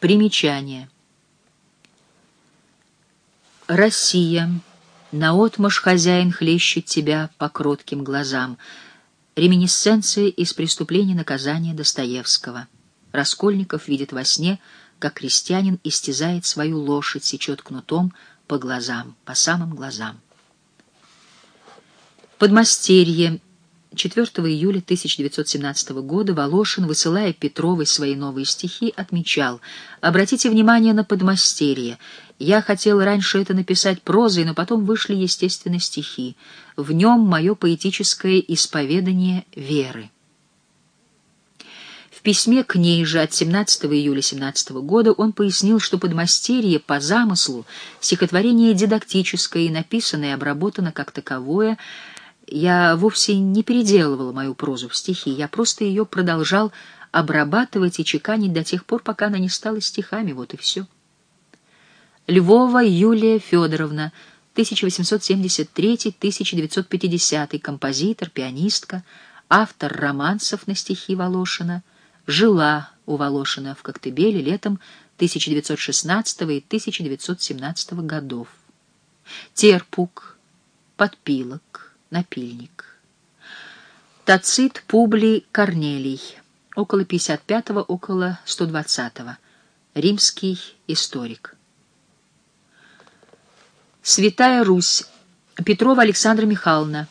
Примечание. Россия. Наотмашь хозяин хлещет тебя по кротким глазам. Реминисценция из преступлений наказания Достоевского. Раскольников видит во сне, как крестьянин истязает свою лошадь, сечет кнутом по глазам, по самым глазам. Подмастерье 4 июля 1917 года Волошин, высылая Петровой свои новые стихи, отмечал «Обратите внимание на подмастерье. Я хотел раньше это написать прозой, но потом вышли, естественно, стихи. В нем мое поэтическое исповедание веры». В письме к ней же от 17 июля 17 года он пояснил, что подмастерье по замыслу стихотворение дидактическое и написано и обработано как таковое – я вовсе не переделывала мою прозу в стихи, я просто ее продолжал обрабатывать и чеканить до тех пор, пока она не стала стихами, вот и все. Львова Юлия Федоровна, 1873-1950, композитор, пианистка, автор романсов на стихи Волошина, жила у Волошина в Коктебеле летом 1916 и 1917 годов. Терпук, подпилок, напильник. Тацит Публий Корнелий, около 55-го, около 120-го. Римский историк. Святая Русь. Петрова Александра Михайловна,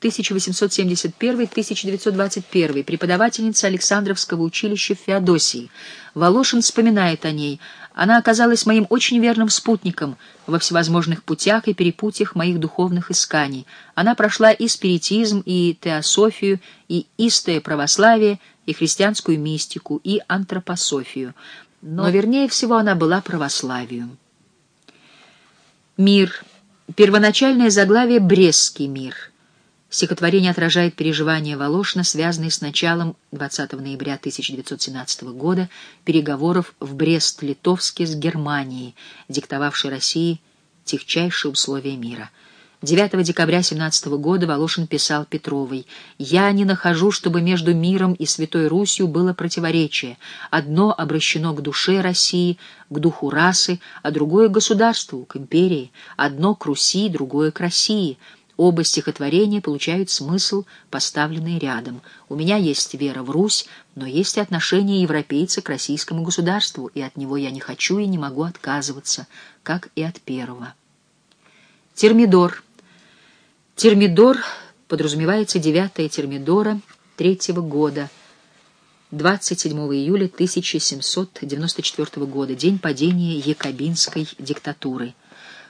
1871-1921, преподавательница Александровского училища в Феодосии. Волошин вспоминает о ней. Она оказалась моим очень верным спутником во всевозможных путях и перепутьях моих духовных исканий. Она прошла и спиритизм, и теософию, и истое православие, и христианскую мистику, и антропософию. Но, Но вернее всего она была православию. Мир. Первоначальное заглавие «Брестский мир». Стихотворение отражает переживания Волошина, связанные с началом 20 ноября 1917 года переговоров в Брест-Литовске с Германией, диктовавшей России техчайшие условия мира. 9 декабря 17 года Волошин писал Петровой «Я не нахожу, чтобы между миром и Святой Русью было противоречие. Одно обращено к душе России, к духу расы, а другое — к государству, к империи. Одно к Руси, другое — к России». Оба стихотворения получают смысл, поставленный рядом. У меня есть вера в Русь, но есть и отношение европейца к российскому государству, и от него я не хочу и не могу отказываться, как и от первого. Термидор. Термидор подразумевается девятая Термидора третьего года, 27 июля 1794 года, день падения якобинской диктатуры.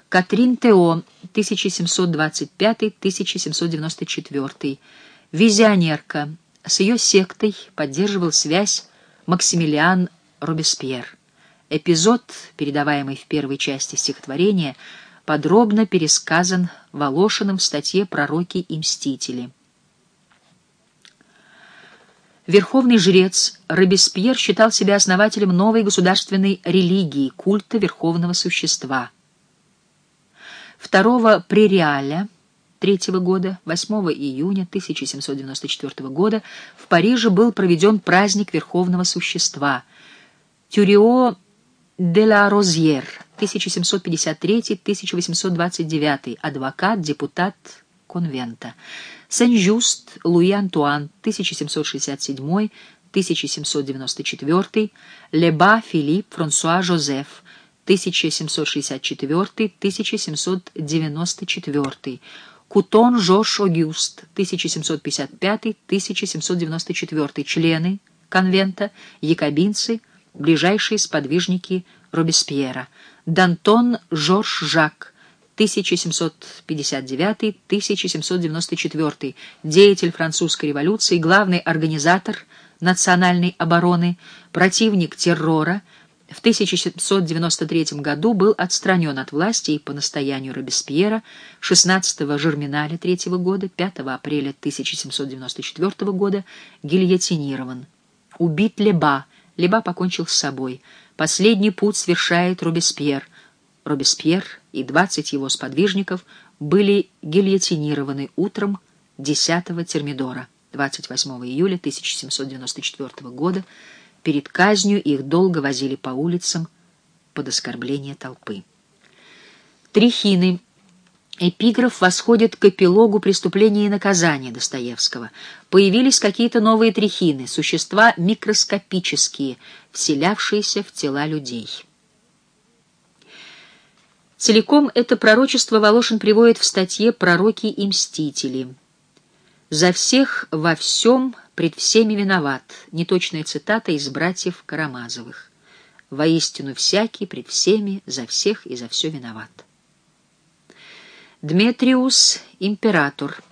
Катрин Тео, 1725-1794, визионерка. С ее сектой поддерживал связь Максимилиан Робеспьер. Эпизод, передаваемый в первой части стихотворения, подробно пересказан Волошиным в статье «Пророки и мстители». Верховный жрец Робеспьер считал себя основателем новой государственной религии, культа верховного существа – 2 прериаля третьего года, 8 июня 1794 года, в Париже был проведен праздник Верховного Существа Тюрио де ла Розьер, 1753-1829, адвокат, депутат конвента. Сен-Жюст Луи Антуан, 1767-1794, Леба Филипп Франсуа Жозеф, 1764-1794, Кутон Жорж Огюст, 1755-1794, члены конвента, якобинцы, ближайшие сподвижники Робеспьера, Дантон Жорж Жак, 1759-1794, деятель французской революции, главный организатор национальной обороны, противник террора, в 1793 году был отстранен от власти и по настоянию Робеспьера 16 Жерминаля 3 года, 5 апреля 1794 года гильотинирован. Убит Леба, Леба покончил с собой. Последний путь совершает Робеспьер. Робеспьер и 20 его сподвижников были гильотинированы утром 10 Термидора 28 июля 1794 года Перед казнью их долго возили по улицам под оскорбление толпы. Трихины. Эпиграф восходит к эпилогу «Преступления и наказания» Достоевского. Появились какие-то новые трихины, существа микроскопические, вселявшиеся в тела людей. Целиком это пророчество Волошин приводит в статье «Пророки и мстители». «За всех во всем пред всеми виноват» — неточная цитата из братьев Карамазовых. «Воистину всякий пред всеми, за всех и за все виноват». Дмитриус, император,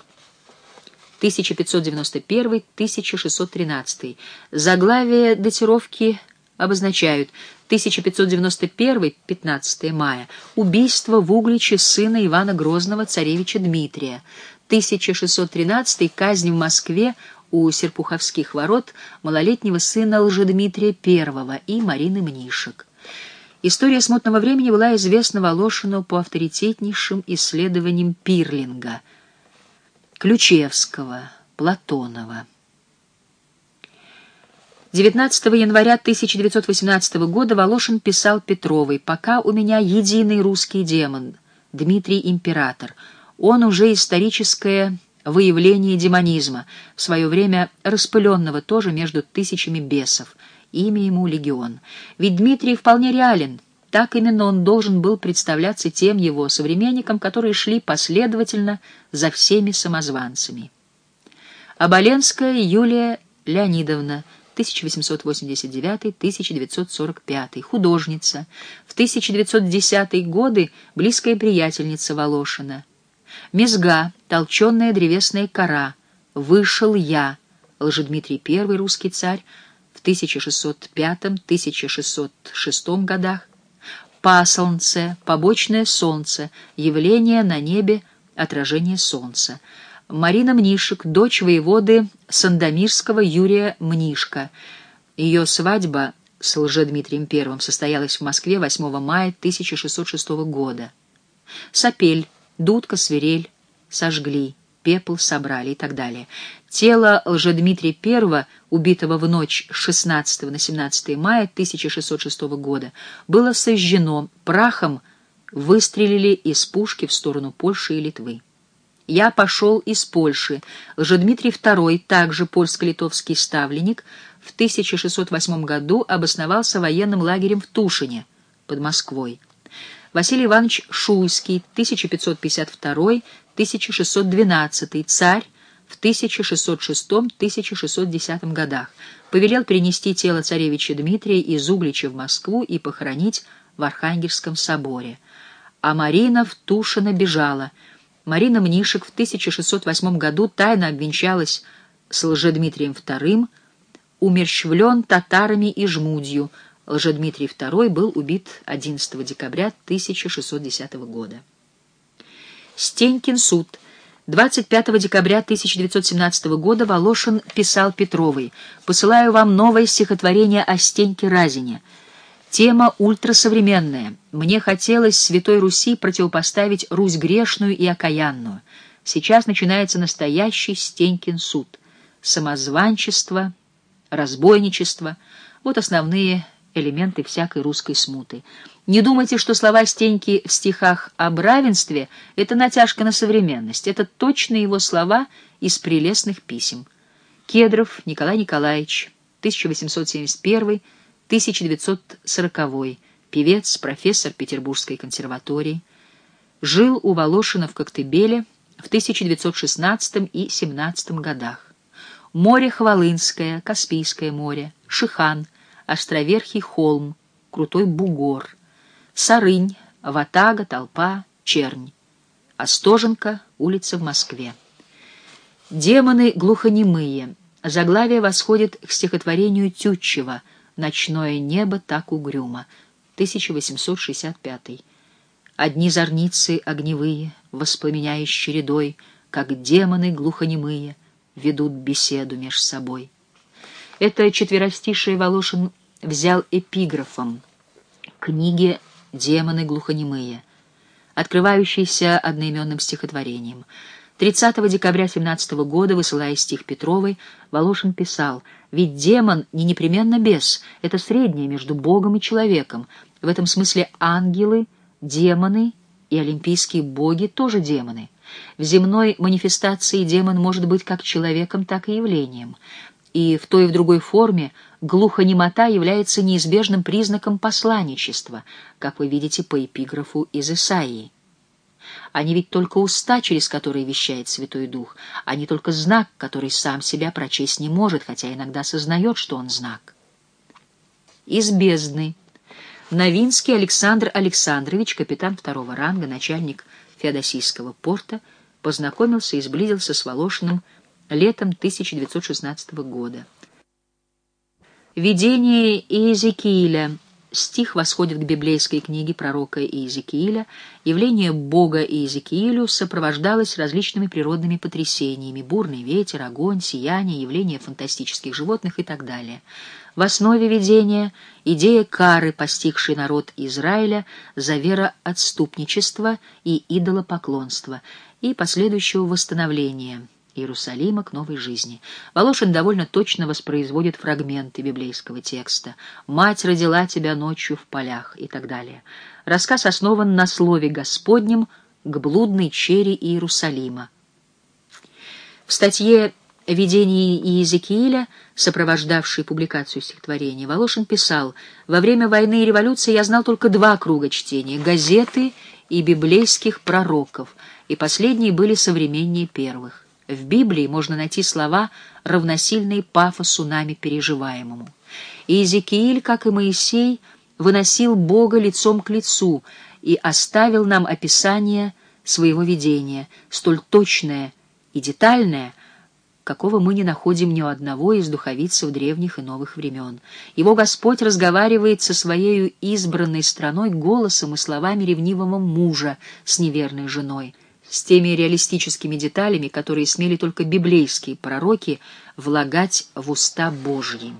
1591-1613. Заглавие датировки обозначают 1591, 15 мая, убийство в Угличе сына Ивана Грозного, царевича Дмитрия, 1613 казнь в Москве у Серпуховских ворот малолетнего сына Лжедмитрия I и Марины Мнишек. История смутного времени была известна Волошину по авторитетнейшим исследованиям Пирлинга, Ключевского, Платонова. 19 января 1918 года Волошин писал Петровой «Пока у меня единый русский демон, Дмитрий Император. Он уже историческое выявление демонизма, в свое время распыленного тоже между тысячами бесов. Имя ему Легион. Ведь Дмитрий вполне реален». Так именно он должен был представляться тем его современникам, которые шли последовательно за всеми самозванцами. Оболенская Юлия Леонидовна – 1889-1945, художница, в 1910 годы близкая приятельница Волошина. Мезга, толченая древесная кора, вышел я, Лжедмитрий I, русский царь, в 1605-1606 годах, пасолнце, побочное солнце, явление на небе, отражение солнца, Марина Мнишек, дочь воеводы Сандомирского Юрия Мнишка. Ее свадьба с Лжедмитрием I состоялась в Москве 8 мая 1606 года. Сапель, дудка, свирель сожгли, пепел собрали и так далее. Тело Лжедмитрия I, убитого в ночь с 16 на 17 мая 1606 года, было сожжено, прахом выстрелили из пушки в сторону Польши и Литвы. Я пошел из Польши. Лжедмитрий II, также польско-литовский ставленник, в 1608 году обосновался военным лагерем в Тушине, под Москвой. Василий Иванович Шуйский, 1552-1612, царь, в 1606-1610 годах, повелел принести тело царевича Дмитрия из Углича в Москву и похоронить в Архангельском соборе. А Марина в Тушино бежала — Марина Мнишек в 1608 году тайно обвенчалась с Лжедмитрием II, умерщвлен татарами и жмудью. Лжедмитрий II был убит 11 декабря 1610 года. Стенькин суд. 25 декабря 1917 года Волошин писал Петровой «Посылаю вам новое стихотворение о Стеньке Разине». Тема ультрасовременная. Мне хотелось Святой Руси противопоставить Русь грешную и окаянную. Сейчас начинается настоящий Стенькин суд. Самозванчество, разбойничество — вот основные элементы всякой русской смуты. Не думайте, что слова Стеньки в стихах об равенстве — это натяжка на современность. Это точно его слова из прелестных писем. Кедров Николай Николаевич, 1871 1940 певец, профессор Петербургской консерватории, жил у Волошина в Коктебеле в 1916 и 17 годах. Море Хвалынское, Каспийское море, Шихан, Островерхий холм, Крутой бугор, Сарынь, Ватага, Толпа, Чернь, Остоженка, улица в Москве. Демоны глухонемые. Заглавие восходит к стихотворению Тютчева — Ночное небо так угрюмо. 1865. Одни зорницы огневые, воспламеняясь чередой, как демоны глухонемые, ведут беседу меж собой. Это четверостишее Волошин взял эпиграфом книги «Демоны глухонемые», открывающейся одноименным стихотворением. 30 декабря 17 года, высылая стих Петровой, Волошин писал «Ведь демон не непременно бес, это среднее между Богом и человеком. В этом смысле ангелы, демоны и олимпийские боги тоже демоны. В земной манифестации демон может быть как человеком, так и явлением. И в той и в другой форме глухонемота является неизбежным признаком посланничества, как вы видите по эпиграфу из Исаии. Они ведь только уста, через которые вещает Святой Дух, а не только знак, который сам себя прочесть не может, хотя иногда сознает, что он знак. Из бездны. Новинский Александр Александрович, капитан второго ранга, начальник Феодосийского порта, познакомился и сблизился с Волошиным летом 1916 года. Видение Иезекииля. Стих восходит к библейской книге пророка Иезекииля, явление Бога Иезекиилю сопровождалось различными природными потрясениями, бурный ветер, огонь, сияние, явление фантастических животных и так далее. В основе видения идея кары, постигшей народ Израиля за вероотступничество и идолопоклонство, и последующего восстановления – Иерусалима к новой жизни. Волошин довольно точно воспроизводит фрагменты библейского текста «Мать родила тебя ночью в полях» и так далее. Рассказ основан на слове Господнем к блудной чере Иерусалима. В статье «Видение Иезекииля», сопровождавшей публикацию стихотворения, Волошин писал «Во время войны и революции я знал только два круга чтения — газеты и библейских пророков, и последние были современнее первых. В Библии можно найти слова, равносильные пафосу нами переживаемому. И Иезекииль, как и Моисей, выносил Бога лицом к лицу и оставил нам описание своего видения, столь точное и детальное, какого мы не находим ни у одного из духовицев древних и новых времен. Его Господь разговаривает со своей избранной страной голосом и словами ревнивого мужа с неверной женой — с теми реалистическими деталями, которые смели только библейские пророки влагать в уста Божьи.